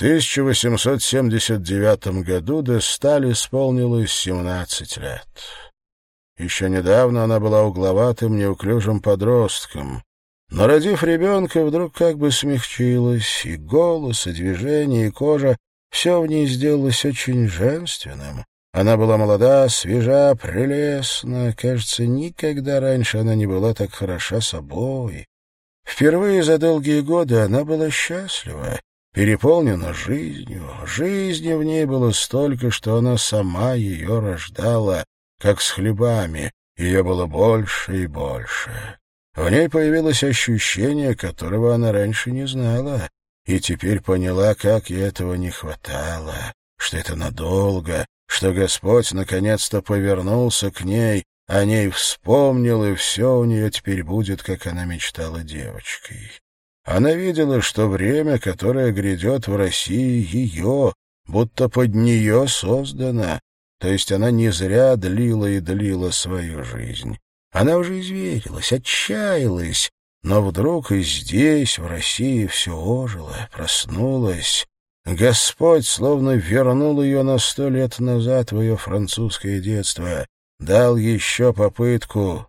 1879 году де Сталь исполнилось 17 лет. Еще недавно она была угловатым, неуклюжим подростком. Но, родив ребенка, вдруг как бы смягчилась, и голос, и движение, и кожа — все в ней сделалось очень женственным. Она была молода, свежа, прелестна. Кажется, никогда раньше она не была так хороша собой. Впервые за долгие годы она была счастлива, переполнена жизнью. Жизни в ней было столько, что она сама ее рождала, как с хлебами. Ее было больше и больше. В ней появилось ощущение, которого она раньше не знала, и теперь поняла, как ей этого не хватало, что это надолго, что Господь наконец-то повернулся к ней, о ней вспомнил, и все у нее теперь будет, как она мечтала девочкой. Она видела, что время, которое грядет в России, ее, будто под нее создано, то есть она не зря длила и длила свою жизнь. Она уже изверилась, отчаялась, но вдруг и здесь, в России, все ожило, проснулось. Господь словно вернул ее на сто лет назад в ее французское детство, дал еще попытку.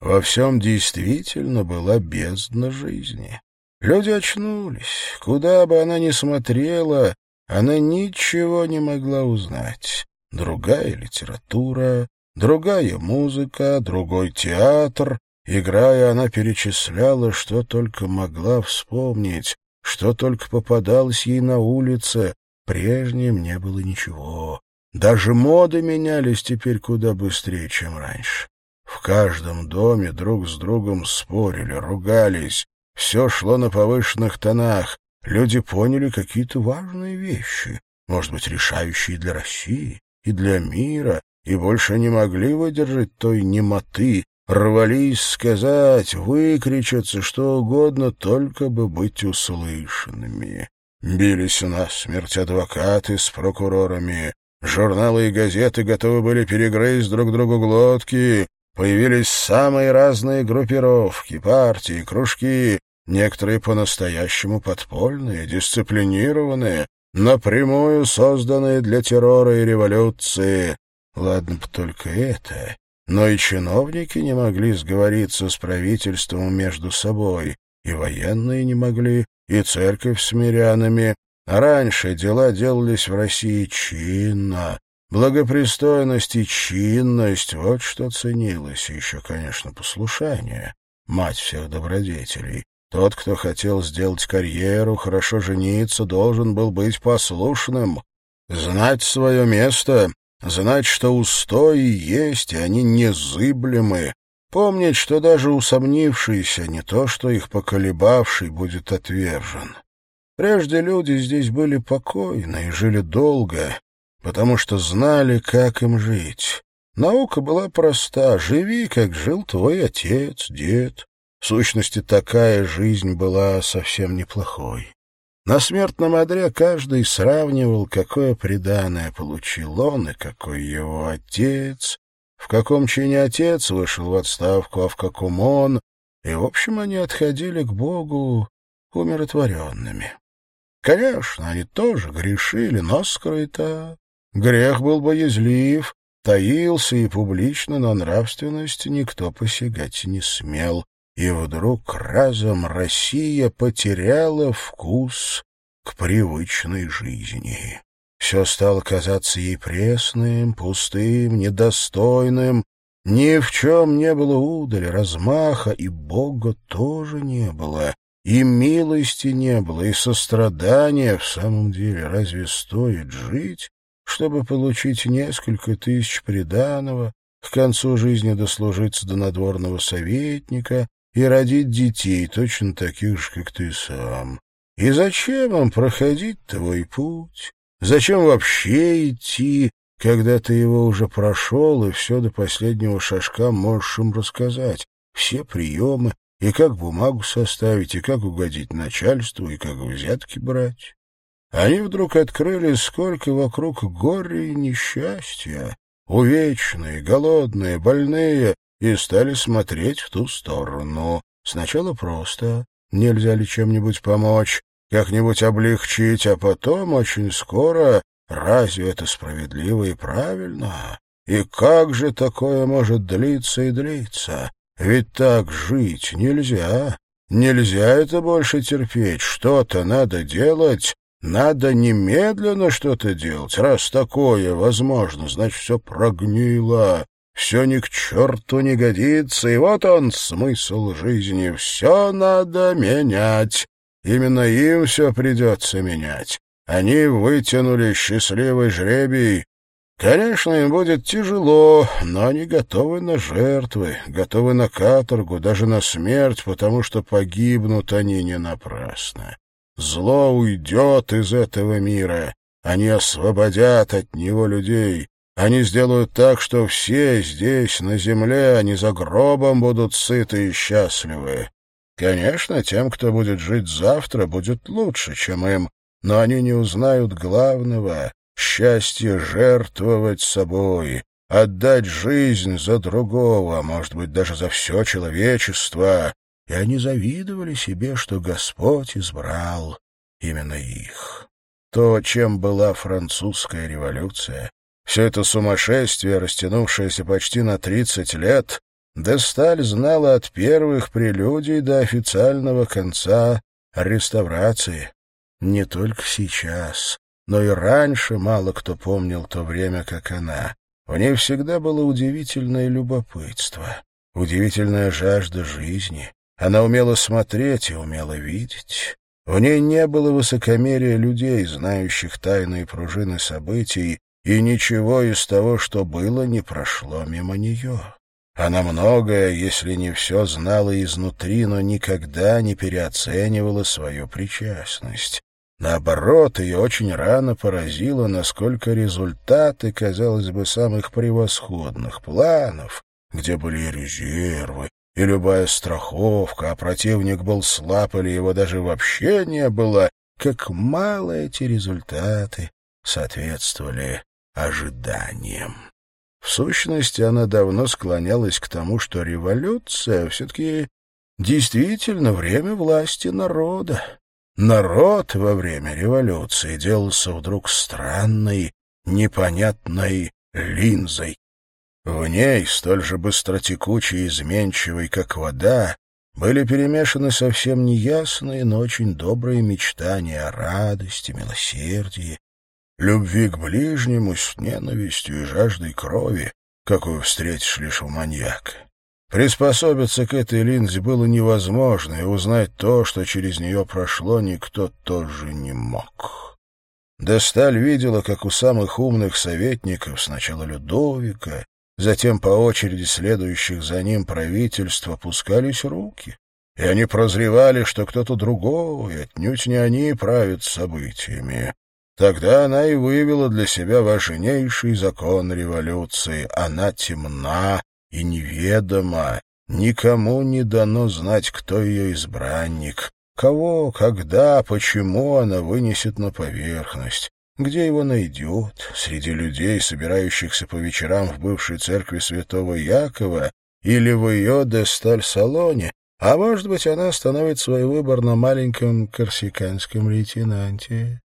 Во всем действительно была бездна жизни. Люди очнулись. Куда бы она ни смотрела, она ничего не могла узнать. Другая литература, другая музыка, другой театр. Играя, она перечисляла, что только могла вспомнить, что только попадалось ей на улице. Прежним не было ничего. Даже моды менялись теперь куда быстрее, чем раньше. В каждом доме друг с другом спорили, ругались. Все шло на повышенных тонах. Люди поняли какие-то важные вещи, может быть, решающие для России и для мира, и больше не могли выдержать той немоты, рвались сказать, выкричаться, что угодно, только бы быть услышанными. Бились насмерть адвокаты с прокурорами, журналы и газеты готовы были перегрызть друг другу глотки, появились самые разные группировки, партии, кружки, некоторые по-настоящему подпольные, дисциплинированные, напрямую созданные для террора и революции. Ладно бы только это, но и чиновники не могли сговориться с правительством между собой, и военные не могли, и церковь с мирянами. Раньше дела делались в России чинно. Благопристойность и чинность — вот что ценилось, еще, конечно, послушание, мать всех добродетелей. Тот, кто хотел сделать карьеру, хорошо жениться, должен был быть послушным, знать свое место, знать, что устои есть, и они незыблемы, помнить, что даже усомнившийся, не то что их поколебавший, будет отвержен. Прежде люди здесь были покойны и жили долго, потому что знали, как им жить. Наука была проста — живи, как жил твой отец, дед. В сущности, такая жизнь была совсем неплохой. На смертном одре каждый сравнивал, какое преданное получил он и какой его отец, в каком чине отец вышел в отставку, а в каком он, и, в общем, они отходили к Богу умиротворенными. Конечно, они тоже грешили, но скрыто. Грех был боязлив, таился, и публично на нравственность никто посягать не смел и вдруг разом Россия потеряла вкус к привычной жизни. Все стало казаться ей пресным, пустым, недостойным. Ни в чем не было удали, размаха, и Бога тоже не было, и милости не было, и сострадания в самом деле. Разве стоит жить, чтобы получить несколько тысяч приданого, к концу жизни дослужиться до надворного советника, и родить детей, точно таких же, как ты сам. И зачем им проходить твой путь? Зачем вообще идти, когда ты его уже прошел и все до последнего шажка можешь им рассказать? Все приемы, и как бумагу составить, и как угодить начальству, и как взятки брать. Они вдруг открыли, сколько вокруг горя и несчастья, увечные, голодные, больные, и стали смотреть в ту сторону. Сначала просто, нельзя ли чем-нибудь помочь, как-нибудь облегчить, а потом очень скоро... Разве это справедливо и правильно? И как же такое может длиться и длиться? Ведь так жить нельзя. Нельзя это больше терпеть. Что-то надо делать. Надо немедленно что-то делать. Раз такое возможно, значит, все прогнило. Все ни к черту не годится. И вот он, смысл жизни. Все надо менять. Именно им все придется менять. Они вытянули счастливый жребий. Конечно, им будет тяжело, но они готовы на жертвы, готовы на каторгу, даже на смерть, потому что погибнут они не напрасно. Зло уйдет из этого мира. Они освободят от него людей. Они сделают так, что все здесь, на земле, они за гробом будут сыты и счастливы. Конечно, тем, кто будет жить завтра, будет лучше, чем им, но они не узнают главного — счастье жертвовать собой, отдать жизнь за другого, может быть, даже за все человечество. И они завидовали себе, что Господь избрал именно их. То, чем была французская революция, все это сумасшествие, растянувшееся почти на тридцать лет, Десталь знала от первых прелюдий до официального конца реставрации. Не только сейчас, но и раньше мало кто помнил то время, как она. В ней всегда было удивительное любопытство, удивительная жажда жизни. Она умела смотреть и умела видеть. В ней не было высокомерия людей, знающих тайные пружины событий, и ничего из того, что было, не прошло мимо нее. Она многое, если не все, знала изнутри, но никогда не переоценивала свою причастность. Наоборот, ее очень рано поразило, насколько результаты, казалось бы, самых превосходных планов, где были резервы, и любая страховка, а противник был слаб или его даже вообще не было, как мало эти результаты соответствовали ожиданиям. В сущности, она давно склонялась к тому, что революция все-таки действительно время власти народа. Народ во время революции делался вдруг странной, непонятной линзой. В ней, столь же быстротекучей и изменчивой, как вода, были перемешаны совсем неясные, но очень добрые мечтания о радости, милосердии, любви к ближнему с ненавистью и жаждой крови, какую встретишь лишь у маньяка. Приспособиться к этой линзе было невозможно, и узнать то, что через нее прошло, никто тоже не мог. Десталь видела, как у самых умных советников, сначала Людовика, затем по очереди следующих за ним правительств опускались руки, и они прозревали, что кто-то другой, отнюдь не они правят событиями. Тогда она и вывела для себя важнейший закон революции. Она темна и неведома. Никому не дано знать, кто ее избранник. Кого, когда, почему она вынесет на поверхность. Где его найдет? Среди людей, собирающихся по вечерам в бывшей церкви святого Якова или в ее десталь-салоне, а может быть, она остановит свой выбор на маленьком корсиканском лейтенанте.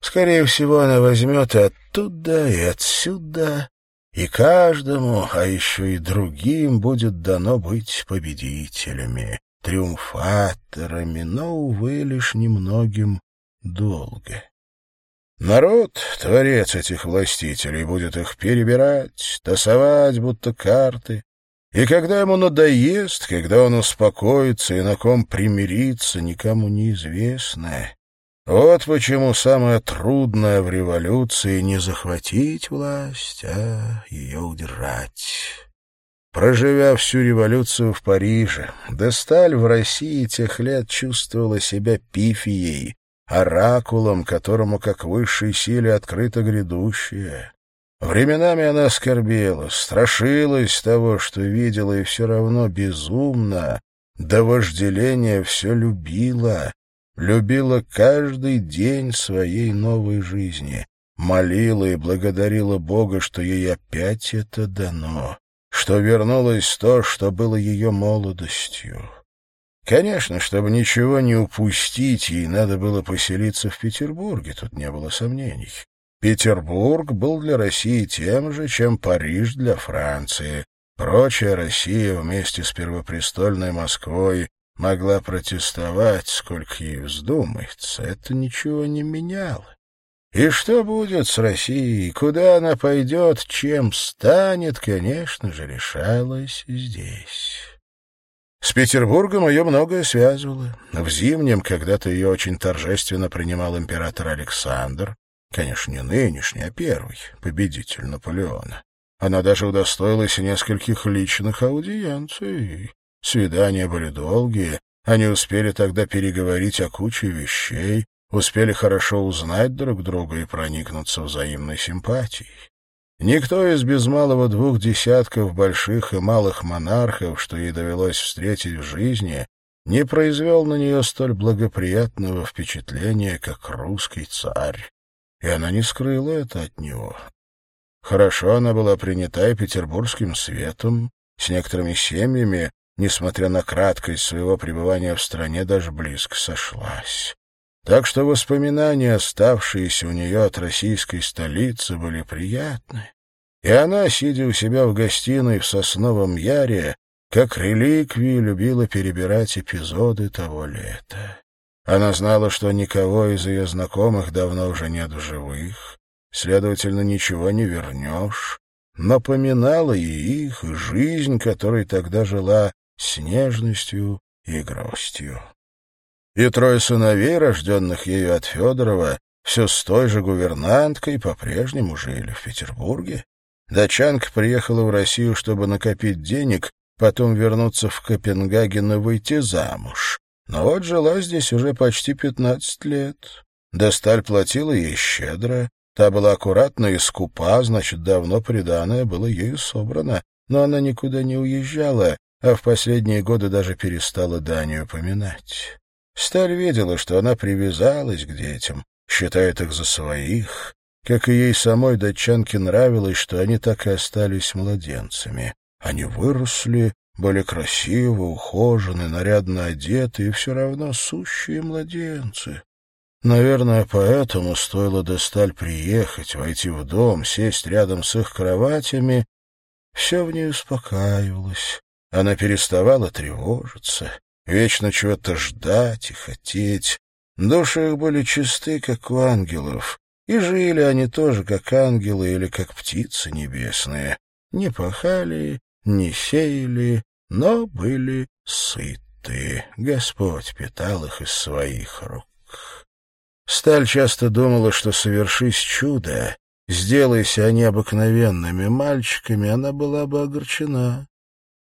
Скорее всего, она возьмет и оттуда, и отсюда, и каждому, а еще и другим будет дано быть победителями, триумфаторами, но, увы, лишь немногим долго. Народ, творец этих властителей, будет их перебирать, тасовать, будто карты, и когда ему надоест, когда он успокоится и на ком примирится, никому неизвестно, вот почему самое трудное в революции не захватить власть, а ее удержать. Проживя всю революцию в Париже, Десталь в России тех лет чувствовала себя пифией, оракулом, которому как высшей силе открыто грядущее. Временами она скорбела, страшилась того, что видела, и все равно безумно, до вожделения все любила, любила каждый день своей новой жизни, молила и благодарила Бога, что ей опять это дано, что вернулось то, что было ее молодостью. Конечно, чтобы ничего не упустить, ей надо было поселиться в Петербурге, тут не было сомнений. Петербург был для России тем же, чем Париж для Франции. Прочая Россия вместе с первопрестольной Москвой могла протестовать, сколько ей вздумается. Это ничего не меняло. И что будет с Россией, куда она пойдет, чем станет, конечно же, решалось здесь. С Петербургом ее многое связывало. В зимнем когда-то ее очень торжественно принимал император Александр, конечно, не нынешний, а первый, победитель Наполеона. Она даже удостоилась нескольких личных аудиенций. Свидания были долгие, они успели тогда переговорить о куче вещей, успели хорошо узнать друг друга и проникнуться взаимной симпатией. Никто из без малого двух десятков больших и малых монархов, что ей довелось встретить в жизни, не произвел на нее столь благоприятного впечатления, как русский царь. И она не скрыла это от него. Хорошо она была принята и петербургским светом, с некоторыми семьями, несмотря на краткость своего пребывания в стране, даже близко сошлась. Так что воспоминания, оставшиеся у нее от российской столицы, были приятны. И она, сидя у себя в гостиной в Сосновом Яре, как реликвии любила перебирать эпизоды того лета. Она знала, что никого из ее знакомых давно уже нет в живых, следовательно, ничего не вернешь, напоминала ей их, жизнь, которой тогда жила с нежностью и грустью и трое сыновей, рожденных ею от Федорова, все с той же гувернанткой по-прежнему жили в Петербурге. Дачанка приехала в Россию, чтобы накопить денег, потом вернуться в Копенгаген и выйти замуж. Но вот жила здесь уже почти пятнадцать лет. Досталь платила ей щедро, та была аккуратна и скупа, значит, давно приданное было ею собрано, но она никуда не уезжала, а в последние годы даже перестала Данию поминать. Сталь видела, что она привязалась к детям, считает их за своих, как и ей самой датчанке нравилось, что они так и остались младенцами. Они выросли, были красивы, ухожены, нарядно одеты и все равно сущие младенцы. Наверное, поэтому стоило Десталь приехать, войти в дом, сесть рядом с их кроватями. Все в ней успокаивалось. Она переставала тревожиться вечно чего-то ждать и хотеть. Души их были чисты, как у ангелов, и жили они тоже, как ангелы или как птицы небесные. Не пахали, не сеяли, но были сыты. Господь питал их из своих рук. Сталь часто думала, что совершись чудо, сделайся они обыкновенными мальчиками, она была бы огорчена.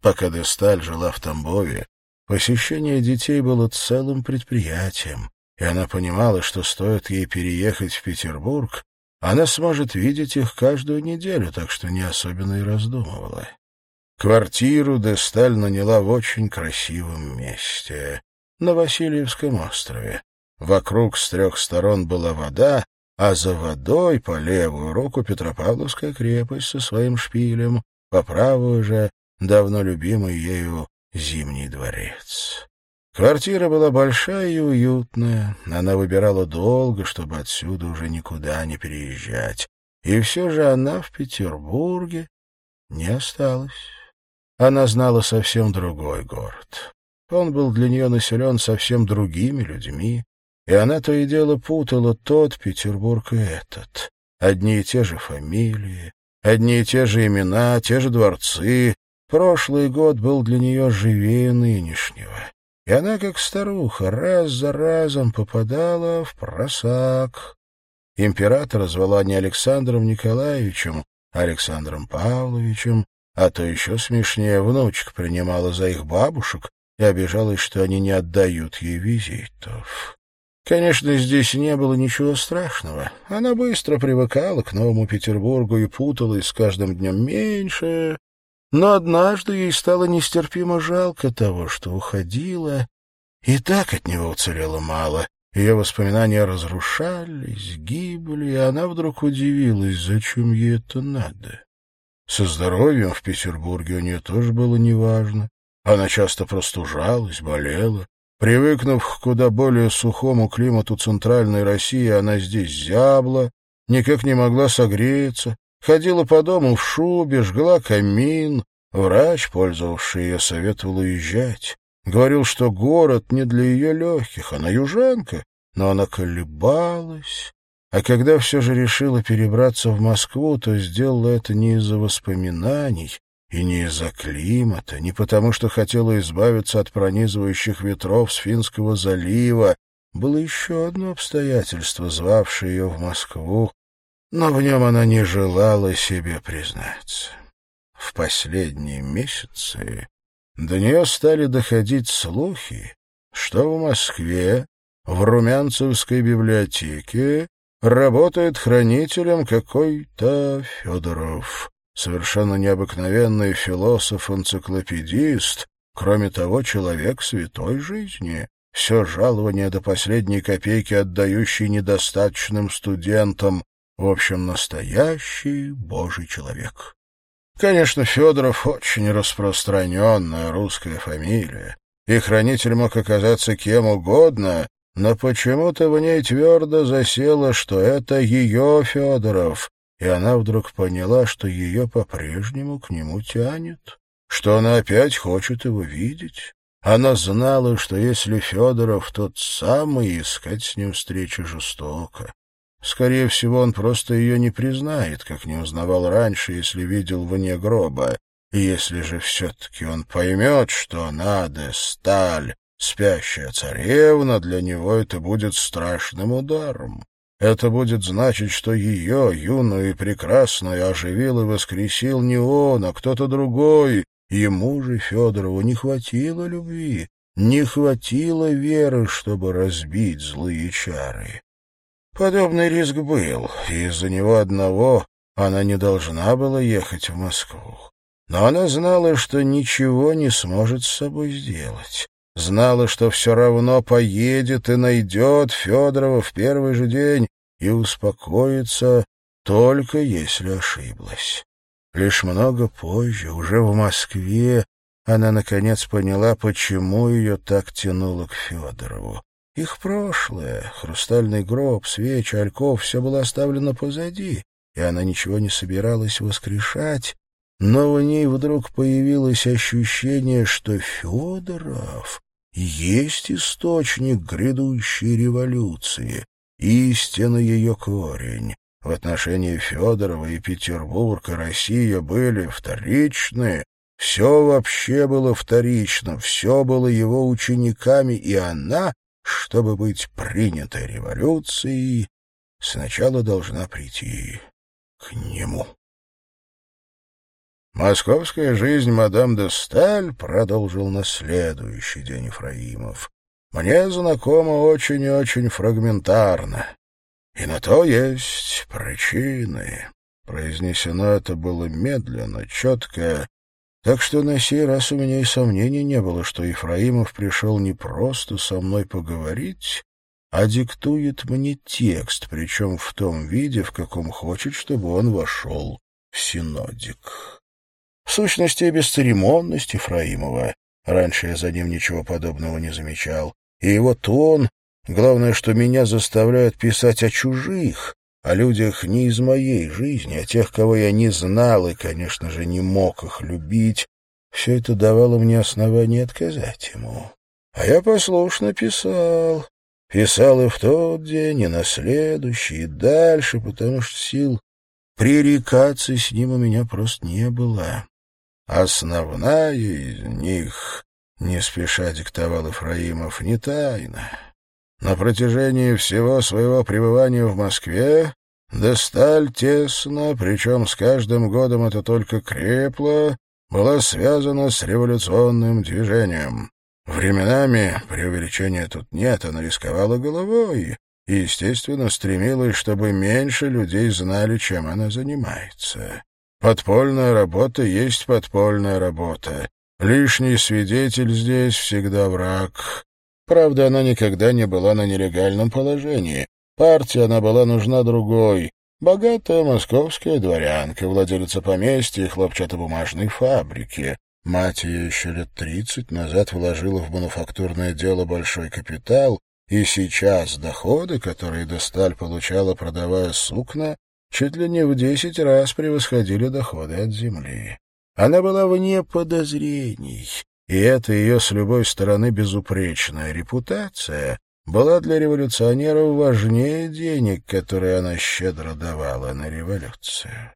Пока Десталь жила в Тамбове, Посещение детей было целым предприятием, и она понимала, что стоит ей переехать в Петербург, она сможет видеть их каждую неделю, так что не особенно и раздумывала. Квартиру Десталь наняла в очень красивом месте, на Васильевском острове. Вокруг с трех сторон была вода, а за водой по левую руку Петропавловская крепость со своим шпилем, по правую же, давно любимый ею Зимний дворец. Квартира была большая и уютная. Она выбирала долго, чтобы отсюда уже никуда не переезжать. И все же она в Петербурге не осталась. Она знала совсем другой город. Он был для нее населен совсем другими людьми, и она то и дело путала тот Петербург и этот. Одни и те же фамилии, одни и те же имена, те же дворцы, Прошлый год был для нее живее нынешнего, и она, как старуха, раз за разом попадала в просак. Императора звала не Александром Николаевичем, а Александром Павловичем, а то еще смешнее внучка принимала за их бабушек и обижалась, что они не отдают ей визитов. Конечно, здесь не было ничего страшного. Она быстро привыкала к Новому Петербургу и путалась с каждым днем меньше, но однажды ей стало нестерпимо жалко того, что уходила, и так от него уцелело мало. Ее воспоминания разрушались, гибли, и она вдруг удивилась, зачем ей это надо. Со здоровьем в Петербурге у нее тоже было неважно. Она часто простужалась, болела, Привыкнув к куда более сухому климату центральной России, она здесь зябла, никак не могла согреться, ходила по дому в шубе, жгла камин. Врач, пользовавший ее, советовал уезжать. Говорил, что город не для ее легких, она южанка, но она колебалась. А когда все же решила перебраться в Москву, то сделала это не из-за воспоминаний и не из-за климата, не потому что хотела избавиться от пронизывающих ветров с Финского залива. Было еще одно обстоятельство, звавшее ее в Москву, но в нем она не желала себе признаться. В последние месяцы до нее стали доходить слухи, что в Москве, в Румянцевской библиотеке, работает хранителем какой-то Федоров, совершенно необыкновенный философ-энциклопедист, кроме того, человек святой жизни, все жалование до последней копейки отдающий недостаточным студентам, в общем, настоящий божий человек. Конечно, Федоров очень распространенная русская фамилия, и хранитель мог оказаться кем угодно, но почему-то в ней твердо засело, что это ее Федоров, и она вдруг поняла, что ее по-прежнему к нему тянет, что она опять хочет его видеть. Она знала, что если Федоров тот самый, искать с ним встречи жестоко. Скорее всего, он просто ее не признает, как не узнавал раньше, если видел вне гроба. И если же все-таки он поймет, что надо сталь, спящая царевна, для него это будет страшным ударом. Это будет значить, что ее, юную и прекрасную, оживил и воскресил не он, а кто-то другой. Ему же, Федорову, не хватило любви, не хватило веры, чтобы разбить злые чары. Подобный риск был, и из-за него одного она не должна была ехать в Москву. Но она знала, что ничего не сможет с собой сделать. Знала, что все равно поедет и найдет Федорова в первый же день и успокоится, только если ошиблась. Лишь много позже, уже в Москве, она наконец поняла, почему ее так тянуло к Федорову. Их прошлое, хрустальный гроб, свечи, альков — все было оставлено позади, и она ничего не собиралась воскрешать, но в ней вдруг появилось ощущение, что Федоров есть источник грядущей революции, истинно ее корень. В отношении Федорова и Петербург, и Россия были вторичны, все вообще было вторично, все было его учениками, и она чтобы быть принятой революцией, сначала должна прийти к нему. Московская жизнь мадам де Сталь продолжил на следующий день Ефраимов. Мне знакомо очень и очень фрагментарно. И на то есть причины. Произнесено это было медленно, четко, так что на сей раз у меня и сомнений не было, что Ефраимов пришел не просто со мной поговорить, а диктует мне текст, причем в том виде, в каком хочет, чтобы он вошел в синодик. В сущности, бесцеремонность Ефраимова. Раньше я за ним ничего подобного не замечал. И его тон, главное, что меня заставляют писать о чужих, о людях не из моей жизни, а тех, кого я не знал и, конечно же, не мог их любить, все это давало мне основание отказать ему. А я послушно писал. Писал и в тот день, и на следующий, и дальше, потому что сил пререкаться с ним у меня просто не было. Основная из них, не спеша диктовал Ефраимов, не тайна. На протяжении всего своего пребывания в Москве Десталь тесно, причем с каждым годом это только крепло, была связана с революционным движением. Временами, преувеличения тут нет, она рисковала головой и, естественно, стремилась, чтобы меньше людей знали, чем она занимается. Подпольная работа есть подпольная работа. Лишний свидетель здесь всегда враг. Правда, она никогда не была на нелегальном положении. Партии она была нужна другой. Богатая московская дворянка, владелица поместья и хлопчатобумажной фабрики. Мать ее еще лет тридцать назад вложила в мануфактурное дело большой капитал, и сейчас доходы, которые Досталь получала, продавая сукна, чуть ли не в десять раз превосходили доходы от земли. Она была вне подозрений, и эта ее с любой стороны безупречная репутация была для революционеров важнее денег, которые она щедро давала на революцию.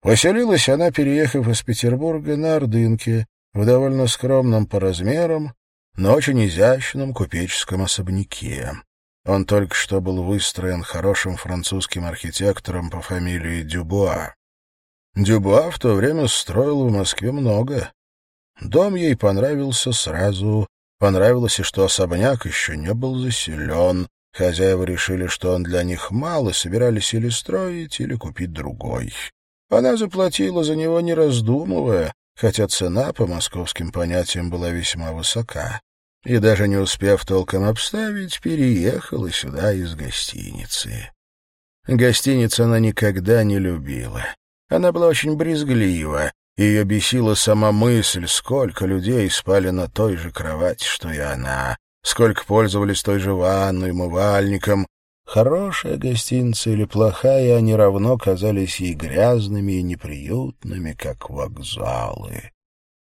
Поселилась она, переехав из Петербурга на Ордынке, в довольно скромном по размерам, но очень изящном купеческом особняке. Он только что был выстроен хорошим французским архитектором по фамилии Дюбуа. Дюбуа в то время строил в Москве много. Дом ей понравился сразу. Понравилось и что особняк еще не был заселен. Хозяева решили, что он для них мал, и собирались или строить, или купить другой. Она заплатила за него, не раздумывая, хотя цена по московским понятиям была весьма высока. И даже не успев толком обставить, переехала сюда из гостиницы. Гостиницу она никогда не любила. Она была очень брезглива, ее бесила сама мысль, сколько людей спали на той же кровати, что и она, сколько пользовались той же ванной, умывальником, Хорошая гостиница или плохая, они равно казались ей грязными и неприютными, как вокзалы.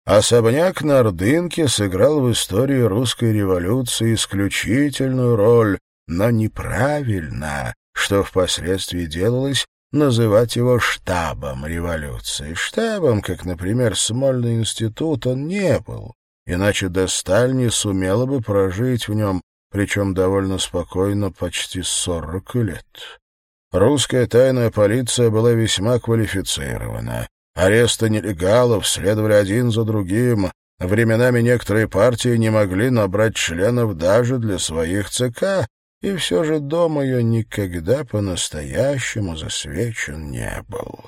Особняк на Ордынке сыграл в истории русской революции исключительную роль, но неправильно, что впоследствии делалось, называть его штабом революции. Штабом, как, например, Смольный институт, он не был, иначе Досталь не сумела бы прожить в нем причем довольно спокойно почти сорок лет. Русская тайная полиция была весьма квалифицирована. Аресты нелегалов следовали один за другим. Временами некоторые партии не могли набрать членов даже для своих ЦК, и все же дом ее никогда по-настоящему засвечен не был.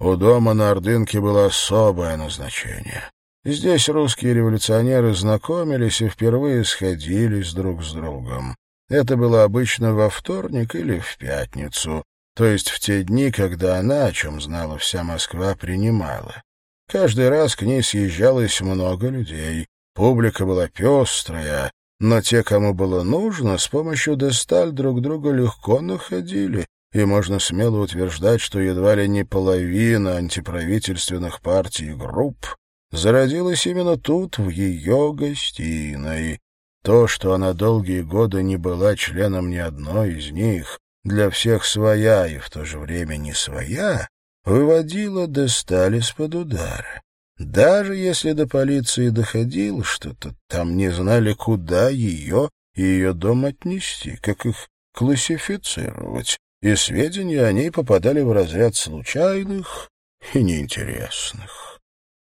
У дома на Ордынке было особое назначение. Здесь русские революционеры знакомились и впервые сходились друг с другом. Это было обычно во вторник или в пятницу, то есть в те дни, когда она, о чем знала вся Москва, принимала. Каждый раз к ней съезжалось много людей, публика была пестрая, но те, кому было нужно, с помощью Десталь друг друга легко находили, и можно смело утверждать, что едва ли не половина антиправительственных партий и групп зародилась именно тут, в ее гостиной. То, что она долгие годы не была членом ни одной из них, для всех своя и в то же время не своя, выводило Десталис под удар. Даже если до полиции доходило что-то, там не знали, куда ее и ее дом отнести, как их классифицировать, и сведения о ней попадали в разряд случайных и неинтересных.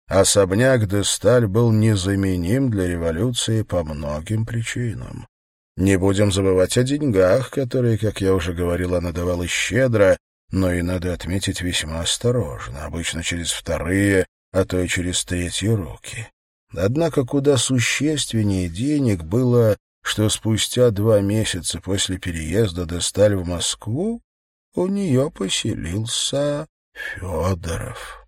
Особняк де Сталь был незаменим для революции по многим причинам. Не будем забывать о деньгах, которые, как я уже говорил, она давала щедро, но и, надо отметить, весьма осторожно, обычно через вторые, а то и через третьи руки. Однако куда существеннее денег было, что спустя два месяца после переезда де Сталь в Москву у нее поселился Федоров.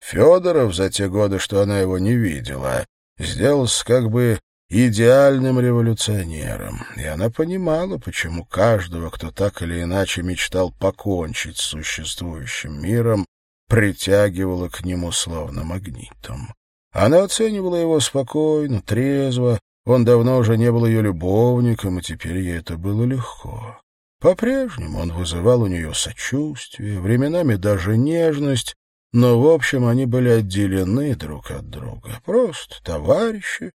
Федоров за те годы, что она его не видела, сделался как бы идеальным революционером, и она понимала, почему каждого, кто так или иначе мечтал покончить с существующим миром, притягивала к нему словно магнитом. Она оценивала его спокойно, трезво, он давно уже не был ее любовником, и теперь ей это было легко. По-прежнему он вызывал у нее сочувствие, временами даже нежность, но, в общем, они были отделены друг от друга. Просто товарищи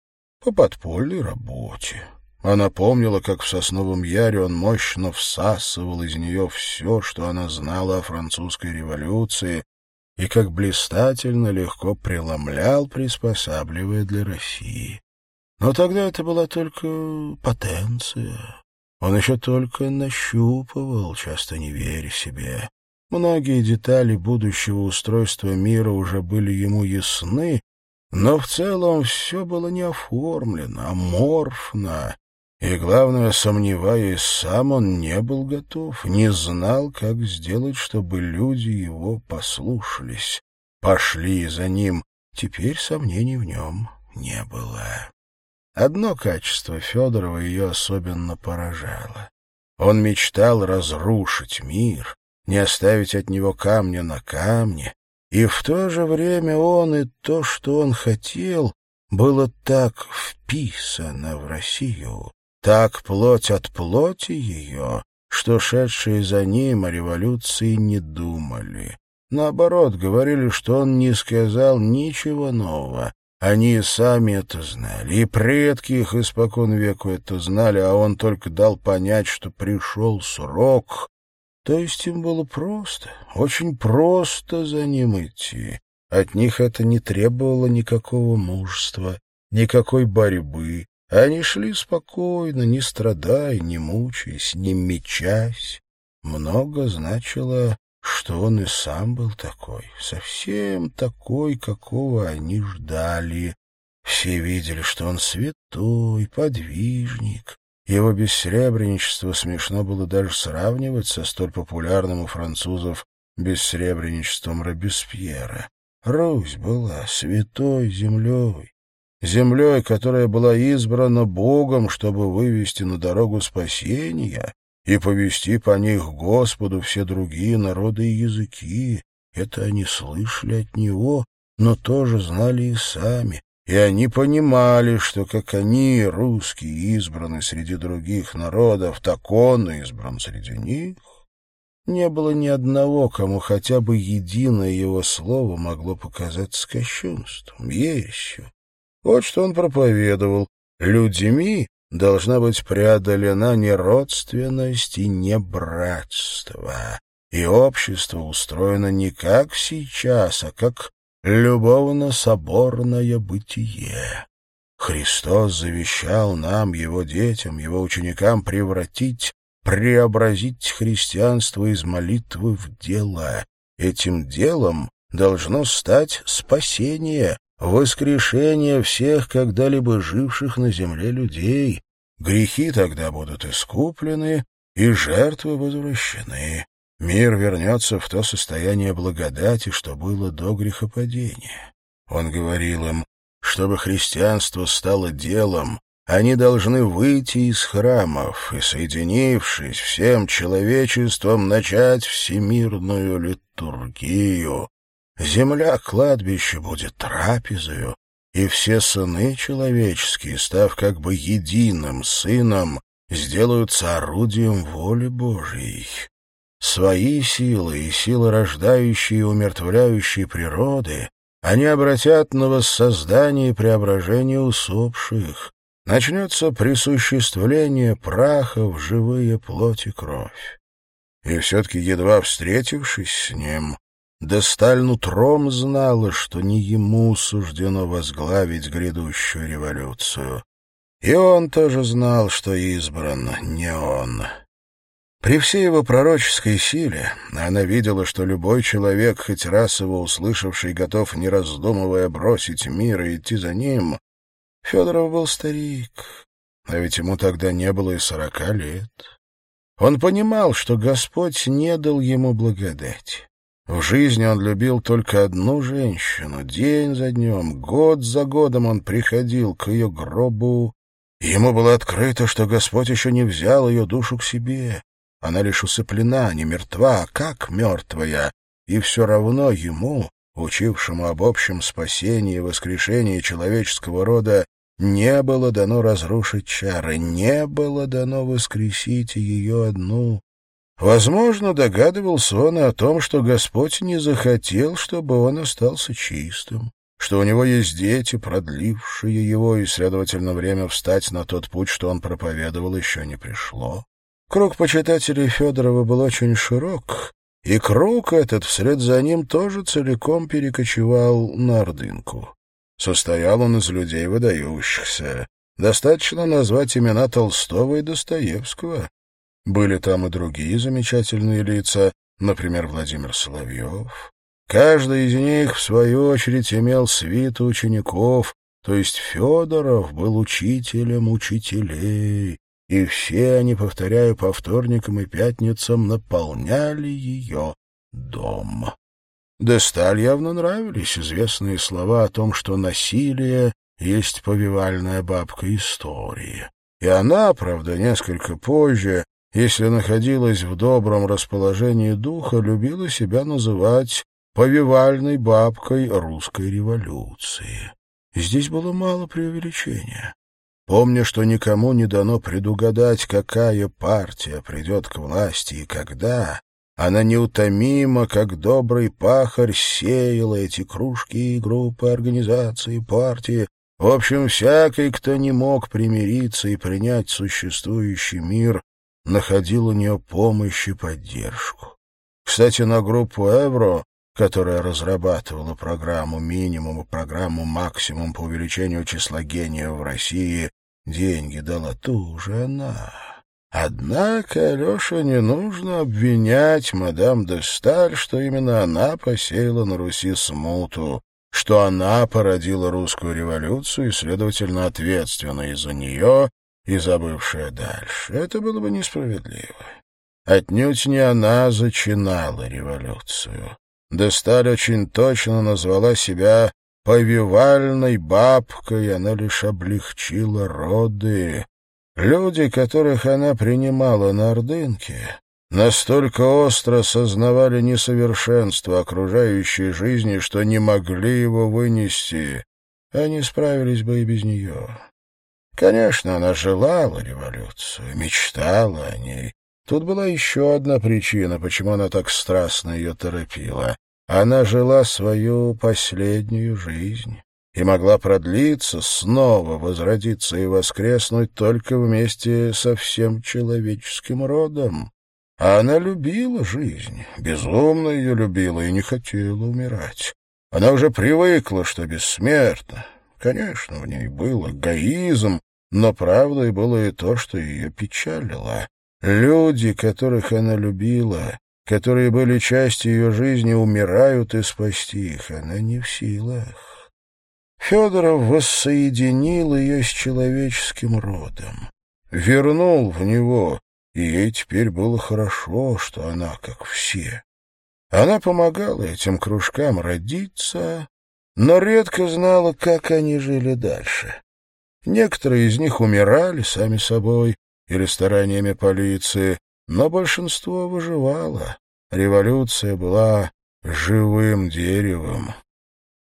по подпольной работе. Она помнила, как в сосновом яре он мощно всасывал из нее все, что она знала о французской революции, и как блистательно легко преломлял, приспосабливая для России. Но тогда это была только потенция. Он еще только нащупывал, часто не веря себе. Многие детали будущего устройства мира уже были ему ясны, но в целом все было не оформлено, аморфно. И, главное, сомневаясь, сам он не был готов, не знал, как сделать, чтобы люди его послушались, пошли за ним, теперь сомнений в нем не было. Одно качество Федорова ее особенно поражало. Он мечтал разрушить мир, не оставить от него камня на камне, и в то же время он и то, что он хотел, было так вписано в Россию, так плоть от плоти ее, что шедшие за ним о революции не думали. Наоборот, говорили, что он не сказал ничего нового. Они сами это знали, и предки их испокон веку это знали, а он только дал понять, что пришел срок. То есть им было просто, очень просто за ним идти. От них это не требовало никакого мужества, никакой борьбы. Они шли спокойно, не страдая, не мучаясь, не мечась. Много значило, что он и сам был такой, совсем такой, какого они ждали. Все видели, что он святой, подвижник. Его бессребреничество смешно было даже сравнивать со столь популярным у французов бессребреничеством Робеспьера. Русь была святой землей, землей, которая была избрана Богом, чтобы вывести на дорогу спасения и повести по них Господу все другие народы и языки. Это они слышали от Него, но тоже знали и сами. И они понимали, что как они, русские, избраны среди других народов, так он избран среди них. Не было ни одного, кому хотя бы единое его слово могло показаться кощунством, ересью. Вот что он проповедовал. Людьми должна быть преодолена не родственность и не братство. И общество устроено не как сейчас, а как любовно-соборное бытие. Христос завещал нам, его детям, его ученикам превратить, преобразить христианство из молитвы в дело. Этим делом должно стать спасение, воскрешение всех когда-либо живших на земле людей. Грехи тогда будут искуплены, и жертвы возвращены. Мир вернется в то состояние благодати, что было до грехопадения. Он говорил им, чтобы христианство стало делом, они должны выйти из храмов и, соединившись всем человечеством, начать всемирную литургию, Земля кладбище будет трапезою, и все сыны человеческие, став как бы единым сыном, сделаются орудием воли Божьей. Свои силы и силы рождающие и умертвляющие природы они обратят на воссоздание и преображение усопших. Начнется присуществление праха в живые плоть и кровь. И все-таки, едва встретившись с ним, да сталь нутром знала, что не ему суждено возглавить грядущую революцию. И он тоже знал, что избран не он. При всей его пророческой силе она видела, что любой человек, хоть раз его услышавший, готов, не раздумывая, бросить мир и идти за ним. Федоров был старик, а ведь ему тогда не было и сорока лет. Он понимал, что Господь не дал ему благодать. В жизни он любил только одну женщину. День за днем, год за годом он приходил к ее гробу. Ему было открыто, что Господь еще не взял ее душу к себе. Она лишь усыплена, не мертва, как мертвая. И все равно ему, учившему об общем спасении и воскрешении человеческого рода, не было дано разрушить чары, не было дано воскресить ее одну. Возможно, догадывался он о том, что Господь не захотел, чтобы он остался чистым, что у него есть дети, продлившие его, и, следовательно, время встать на тот путь, что он проповедовал, еще не пришло. Круг почитателей Федорова был очень широк, и круг этот вслед за ним тоже целиком перекочевал на Ордынку. Состоял он из людей выдающихся. Достаточно назвать имена Толстого и Достоевского. Были там и другие замечательные лица, например, Владимир Соловьев. Каждый из них, в свою очередь, имел свиту учеников, то есть Федоров был учителем учителей, и все они, повторяю, по вторникам и пятницам наполняли ее дом. Десталь явно нравились известные слова о том, что насилие есть повивальная бабка истории. И она, правда, несколько позже, если находилась в добром расположении духа, любила себя называть повивальной бабкой русской революции. Здесь было мало преувеличения. Помня, что никому не дано предугадать, какая партия придет к власти и когда, она неутомимо, как добрый пахарь, сеяла эти кружки, группы, организации, партии. В общем, всякий, кто не мог примириться и принять существующий мир, находил у нее помощь и поддержку. Кстати, на группу «Евро», которая разрабатывала программу «Минимум» и программу «Максимум» по увеличению числа гениев в России, деньги дала тоже она. Однако Алёше не нужно обвинять мадам де Сталь, что именно она посеяла на Руси смуту, что она породила русскую революцию и, следовательно, ответственна и за нее, и забывшая дальше. Это было бы несправедливо. Отнюдь не она зачинала революцию. Десталь очень точно назвала себя повивальной бабкой, она лишь облегчила роды. Люди, которых она принимала на Ордынке, настолько остро сознавали несовершенство окружающей жизни, что не могли его вынести. Они справились бы и без нее. Конечно, она желала революцию, мечтала о ней. Тут была еще одна причина, почему она так страстно ее торопила. Она жила свою последнюю жизнь и могла продлиться, снова возродиться и воскреснуть только вместе со всем человеческим родом. А она любила жизнь, безумно ее любила и не хотела умирать. Она уже привыкла, что бессмертна. Конечно, в ней был эгоизм, но правдой было и то, что ее печалило. Люди, которых она любила, которые были частью ее жизни, умирают, и спасти их она не в силах. Федоров воссоединил ее с человеческим родом, вернул в него, и ей теперь было хорошо, что она как все. Она помогала этим кружкам родиться, но редко знала, как они жили дальше. Некоторые из них умирали сами собой или стараниями полиции, но большинство выживало. Революция была живым деревом.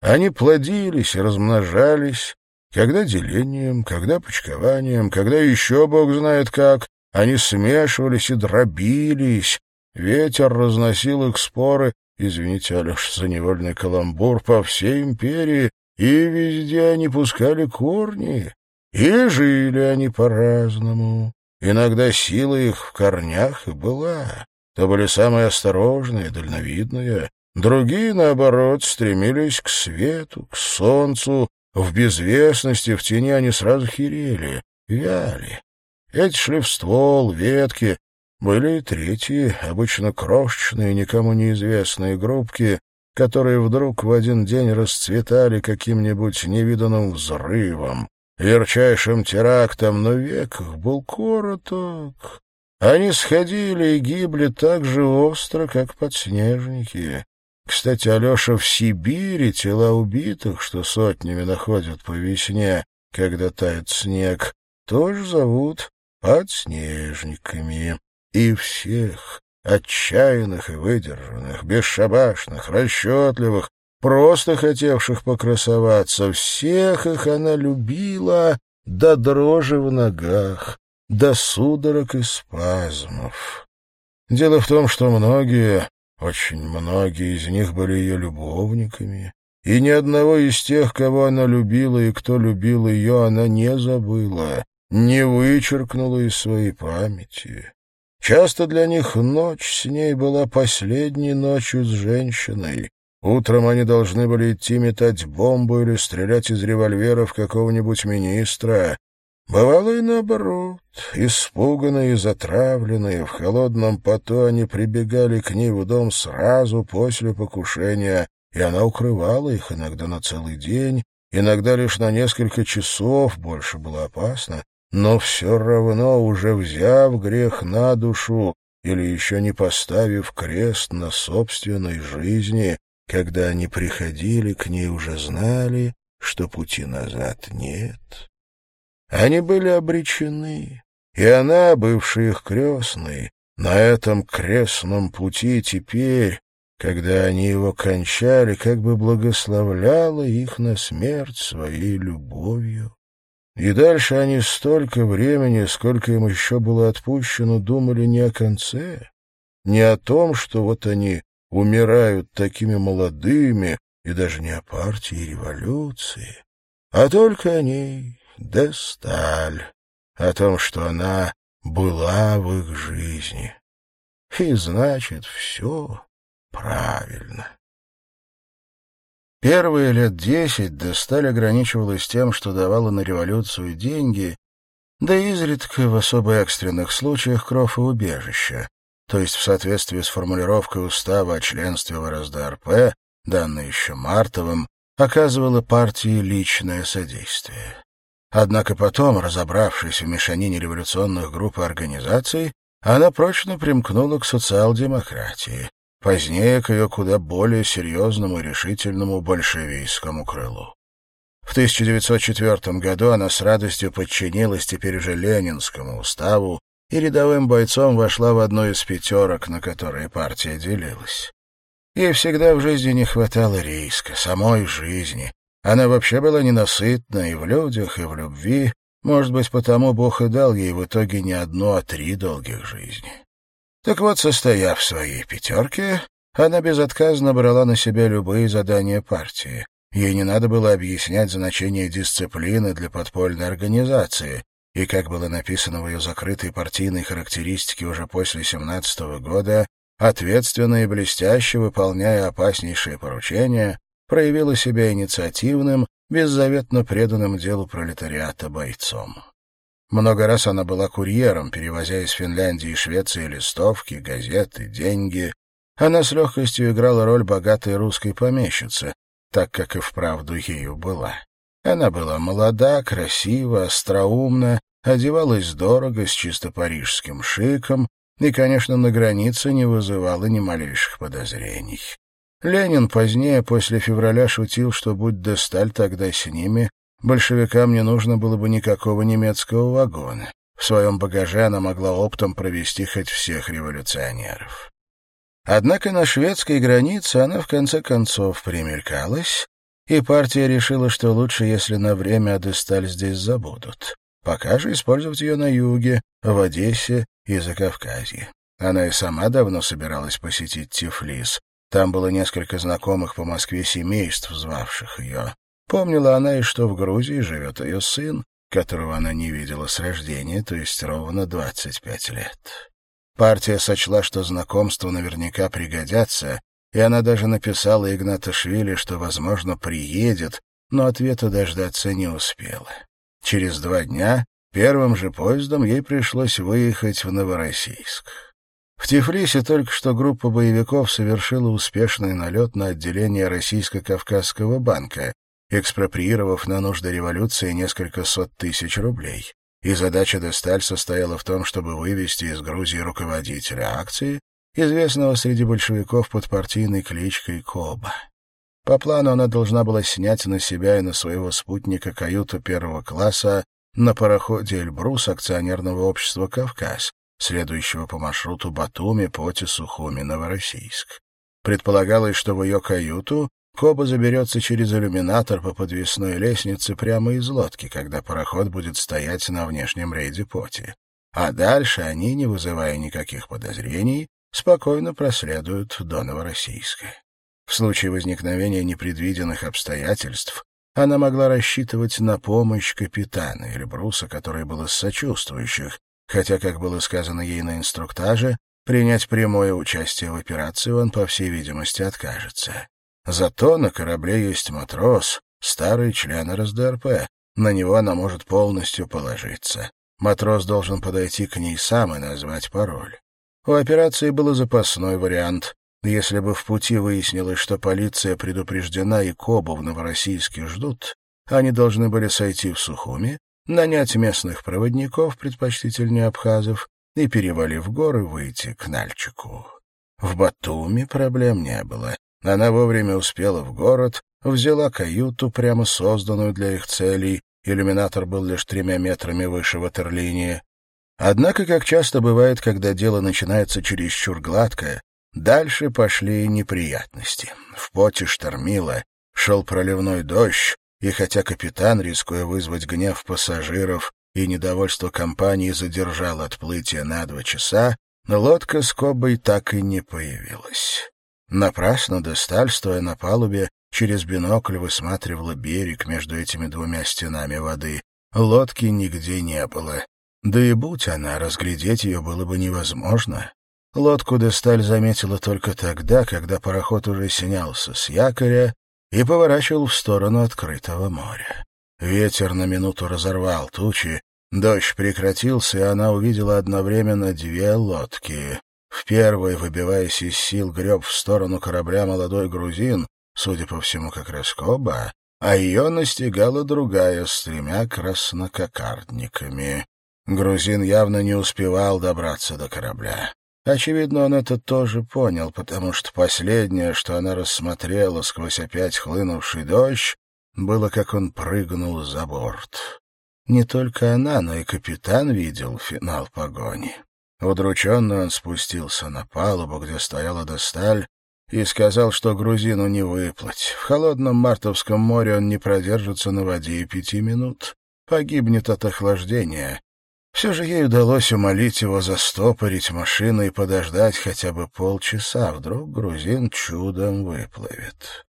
Они плодились и размножались, когда делением, когда почкованием, когда еще бог знает как, они смешивались и дробились. Ветер разносил их споры, извините, Алеш, за невольный каламбур, по всей империи, и везде они пускали корни, и жили они по-разному. Иногда сила их в корнях и была. То были самые осторожные, дальновидные, другие, наоборот, стремились к свету, к солнцу, в безвестности, в тени они сразу херели, вяли. Эти шли в ствол, ветки, были и третьи, обычно крошечные, никому неизвестные группки, которые вдруг в один день расцветали каким-нибудь невиданным взрывом, ярчайшим терактом, но век их был короток. Они сходили и гибли так же остро, как подснежники. Кстати, Алеша, в Сибири тела убитых, что сотнями находят по весне, когда тает снег, тоже зовут подснежниками. И всех, отчаянных и выдержанных, бесшабашных, расчетливых, просто хотевших покрасоваться, всех их она любила до дрожи в ногах, до судорог и спазмов. Дело в том, что многие, очень многие из них были ее любовниками, и ни одного из тех, кого она любила и кто любил ее, она не забыла, не вычеркнула из своей памяти. Часто для них ночь с ней была последней ночью с женщиной. Утром они должны были идти метать бомбу или стрелять из револьверов какого-нибудь министра. Бывало и наоборот. Испуганные и затравленные, в холодном поту они прибегали к ней в дом сразу после покушения, и она укрывала их иногда на целый день, иногда лишь на несколько часов, больше было опасно, но все равно, уже взяв грех на душу или еще не поставив крест на собственной жизни, когда они приходили к ней, уже знали, что пути назад нет. Они были обречены, и она, бывшая их крестной, на этом крестном пути теперь, когда они его кончали, как бы благословляла их на смерть своей любовью. И дальше они столько времени, сколько им еще было отпущено, думали не о конце, не о том, что вот они умирают такими молодыми, и даже не о партии и революции, а только о ней, Сталь, о том, что она была в их жизни. И значит, все правильно. Первые лет десять Десталь ограничивалась тем, что давала на революцию деньги, да изредка в особо экстренных случаях кров и убежища, то есть в соответствии с формулировкой устава о членстве в РСДРП, данной еще Мартовым, оказывала партии личное содействие. Однако потом, разобравшись в мешанине революционных групп и организаций, она прочно примкнула к социал-демократии, позднее к ее куда более серьезному и решительному большевистскому крылу. В 1904 году она с радостью подчинилась теперь уже Ленинскому уставу и рядовым бойцом вошла в одну из пятерок, на которые партия делилась. Ей всегда в жизни не хватало риска, самой жизни, она вообще была ненасытна и в людях, и в любви. Может быть, потому Бог и дал ей в итоге не одну, а три долгих жизни. Так вот, состояв в своей пятерке, она безотказно брала на себя любые задания партии. Ей не надо было объяснять значение дисциплины для подпольной организации, и, как было написано в ее закрытой партийной характеристике уже после 17 -го года, ответственно и блестяще выполняя опаснейшие поручения, проявила себя инициативным, беззаветно преданным делу пролетариата бойцом. Много раз она была курьером, перевозя из Финляндии и Швеции листовки, газеты, деньги. Она с легкостью играла роль богатой русской помещицы, так как и вправду ею была. Она была молода, красива, остроумна, одевалась дорого, с чисто парижским шиком и, конечно, на границе не вызывала ни малейших подозрений. Ленин позднее, после февраля, шутил, что будь Десталь тогда с ними, большевикам не нужно было бы никакого немецкого вагона. В своем багаже она могла оптом провести хоть всех революционеров. Однако на шведской границе она в конце концов примелькалась, и партия решила, что лучше, если на время Десталь здесь забудут. Пока же использовать ее на юге, в Одессе и Закавказье. Она и сама давно собиралась посетить Тифлис, там было несколько знакомых по Москве семейств, звавших ее. Помнила она и что в Грузии живет ее сын, которого она не видела с рождения, то есть ровно 25 лет. Партия сочла, что знакомства наверняка пригодятся, и она даже написала Игнаташвили, что, возможно, приедет, но ответа дождаться не успела. Через два дня первым же поездом ей пришлось выехать в Новороссийск. В Тифлисе только что группа боевиков совершила успешный налет на отделение Российско-Кавказского банка, экспроприировав на нужды революции несколько сот тысяч рублей. И задача Десталь состояла в том, чтобы вывести из Грузии руководителя акции, известного среди большевиков под партийной кличкой Коба. По плану она должна была снять на себя и на своего спутника каюту первого класса на пароходе «Эльбрус» акционерного общества «Кавказ», следующего по маршруту Батуми, Поти, Сухуми, Новороссийск. Предполагалось, что в ее каюту Коба заберется через иллюминатор по подвесной лестнице прямо из лодки, когда пароход будет стоять на внешнем рейде Поти. А дальше они, не вызывая никаких подозрений, спокойно проследуют до Новороссийска. В случае возникновения непредвиденных обстоятельств она могла рассчитывать на помощь капитана Эльбруса, который был из сочувствующих, хотя, как было сказано ей на инструктаже, принять прямое участие в операции он, по всей видимости, откажется. Зато на корабле есть матрос, старый член РСДРП. На него она может полностью положиться. Матрос должен подойти к ней сам и назвать пароль. У операции был запасной вариант. Если бы в пути выяснилось, что полиция предупреждена и Кобу в Новороссийске ждут, они должны были сойти в Сухуми нанять местных проводников, предпочтительнее абхазов, и, перевалив горы, выйти к Нальчику. В Батуми проблем не было. Она вовремя успела в город, взяла каюту, прямо созданную для их целей, иллюминатор был лишь тремя метрами выше ватерлинии. Однако, как часто бывает, когда дело начинается чересчур гладко, дальше пошли неприятности. В поте штормило, шел проливной дождь, и хотя капитан, рискуя вызвать гнев пассажиров и недовольство компании, задержал отплытие на два часа, лодка с Кобой так и не появилась. Напрасно Десталь, стоя на палубе, через бинокль высматривала берег между этими двумя стенами воды. Лодки нигде не было. Да и будь она, разглядеть ее было бы невозможно. Лодку Десталь заметила только тогда, когда пароход уже снялся с якоря и поворачивал в сторону открытого моря. Ветер на минуту разорвал тучи, дождь прекратился, и она увидела одновременно две лодки. В первой, выбиваясь из сил, греб в сторону корабля молодой грузин, судя по всему, как раз Коба, а ее настигала другая с тремя краснококардниками. Грузин явно не успевал добраться до корабля. Очевидно, он это тоже понял, потому что последнее, что она рассмотрела сквозь опять хлынувший дождь, было, как он прыгнул за борт. Не только она, но и капитан видел финал погони. Удрученно он спустился на палубу, где стояла Досталь, и сказал, что грузину не выплыть. В холодном мартовском море он не продержится на воде и пяти минут. Погибнет от охлаждения. Все же ей удалось умолить его застопорить машину и подождать хотя бы полчаса. Вдруг грузин чудом выплывет.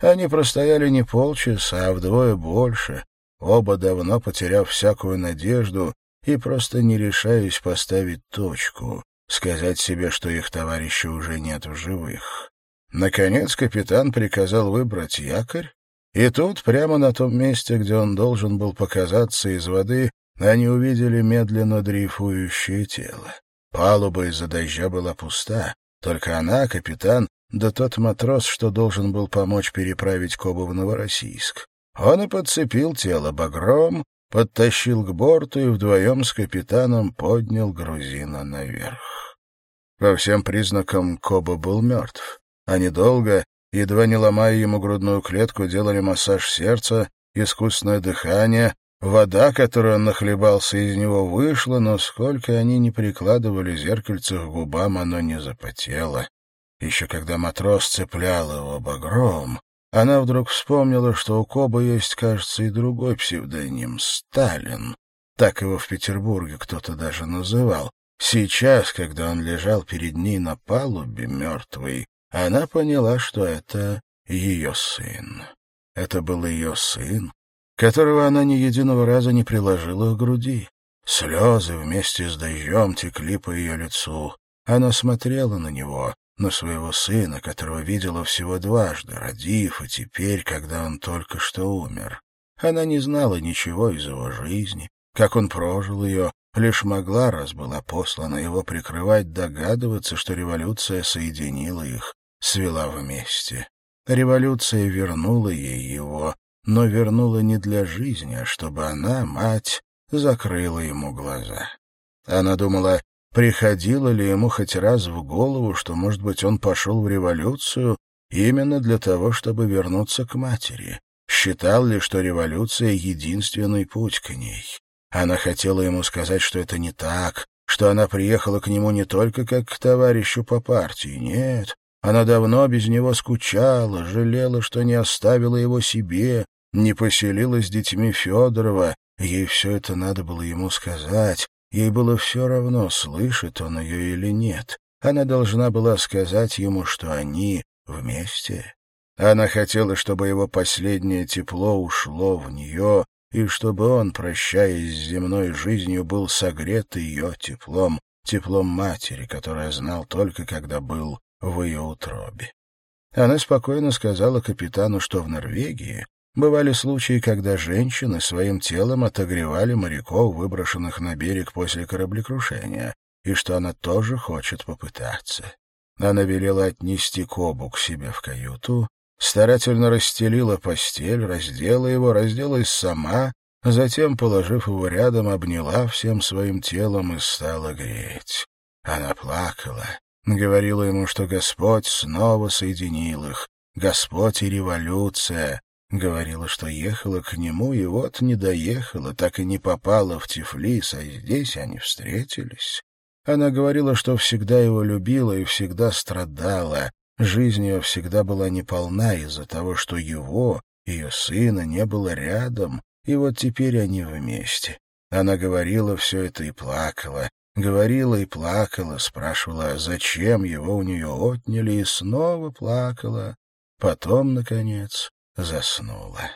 Они простояли не полчаса, а вдвое больше, оба давно потеряв всякую надежду и просто не решаясь поставить точку, сказать себе, что их товарища уже нет в живых. Наконец капитан приказал выбрать якорь, и тут, прямо на том месте, где он должен был показаться из воды, они увидели медленно дрейфующее тело. Палуба из-за дождя была пуста, только она, капитан, да тот матрос, что должен был помочь переправить Кобу в Новороссийск. Он и подцепил тело багром, подтащил к борту и вдвоем с капитаном поднял грузина наверх. По всем признакам Коба был мертв. Они долго, едва не ломая ему грудную клетку, делали массаж сердца, искусственное дыхание, Вода, которую он нахлебался из него, вышла, но сколько они не прикладывали зеркальце к губам, оно не запотело. Еще когда матрос цеплял его багром, она вдруг вспомнила, что у Коба есть, кажется, и другой псевдоним — Сталин. Так его в Петербурге кто-то даже называл. Сейчас, когда он лежал перед ней на палубе, мертвый, она поняла, что это ее сын. Это был ее сын, которого она ни единого раза не приложила к груди. Слезы вместе с дождем текли по ее лицу. Она смотрела на него, на своего сына, которого видела всего дважды, родив, и теперь, когда он только что умер. Она не знала ничего из его жизни, как он прожил ее, лишь могла, раз была послана его прикрывать, догадываться, что революция соединила их, свела вместе. Революция вернула ей его, но вернула не для жизни, а чтобы она, мать, закрыла ему глаза. Она думала, приходило ли ему хоть раз в голову, что, может быть, он пошел в революцию именно для того, чтобы вернуться к матери. Считал ли, что революция — единственный путь к ней? Она хотела ему сказать, что это не так, что она приехала к нему не только как к товарищу по партии. Нет, она давно без него скучала, жалела, что не оставила его себе, не поселила с детьми Федорова, ей все это надо было ему сказать, ей было все равно, слышит он ее или нет. Она должна была сказать ему, что они вместе. Она хотела, чтобы его последнее тепло ушло в нее, и чтобы он, прощаясь с земной жизнью, был согрет ее теплом, теплом матери, которая знал только, когда был в ее утробе. Она спокойно сказала капитану, что в Норвегии Бывали случаи, когда женщины своим телом отогревали моряков, выброшенных на берег после кораблекрушения, и что она тоже хочет попытаться. Она велела отнести Кобу к себе в каюту, старательно расстелила постель, раздела его, разделась сама, затем, положив его рядом, обняла всем своим телом и стала греть. Она плакала, говорила ему, что Господь снова соединил их, Господь и революция. Говорила, что ехала к нему, и вот не доехала, так и не попала в Тифлис, а здесь они встретились. Она говорила, что всегда его любила и всегда страдала. Жизнь ее всегда была неполна из-за того, что его, ее сына, не было рядом, и вот теперь они вместе. Она говорила все это и плакала. Говорила и плакала, спрашивала, зачем его у нее отняли, и снова плакала. Потом, наконец, заснула.